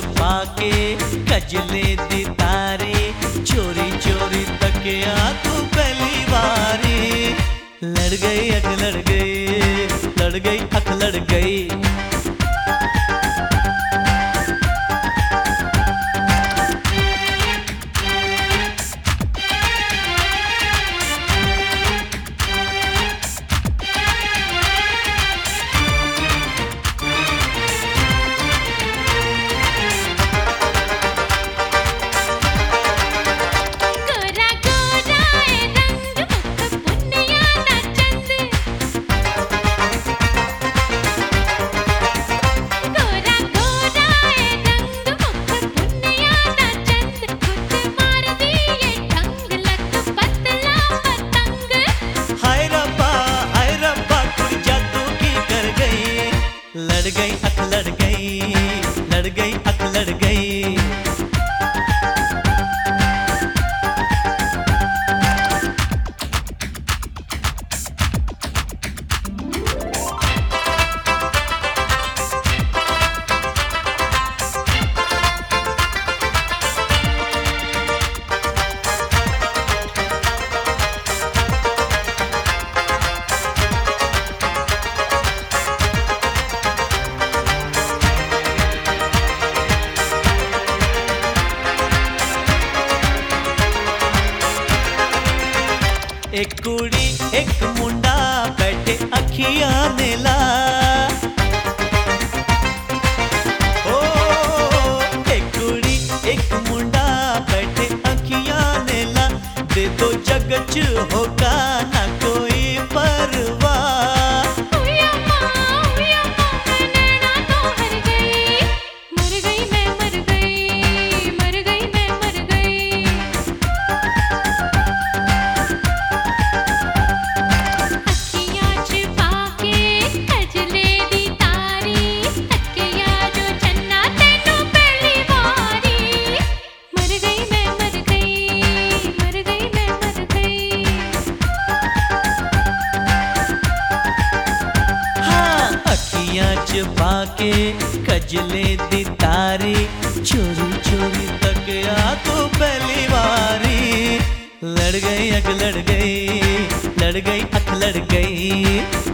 पाके, कजले दितारे, चोरी चोरी तक तू पहली बारी। लड़ गई अख लड़ गई लड़ गई, अख लड़ गई। गई एक कुड़ी एक मुंडा बैठे अखिया नेला ओ एक एक मुंडा बैठे अखिया दे के कजले दी तारी, चोरी चोरी तक आ तो पहली बारी। लड़ गई अख लड़ गई लड़ गई, अख लड़ गई।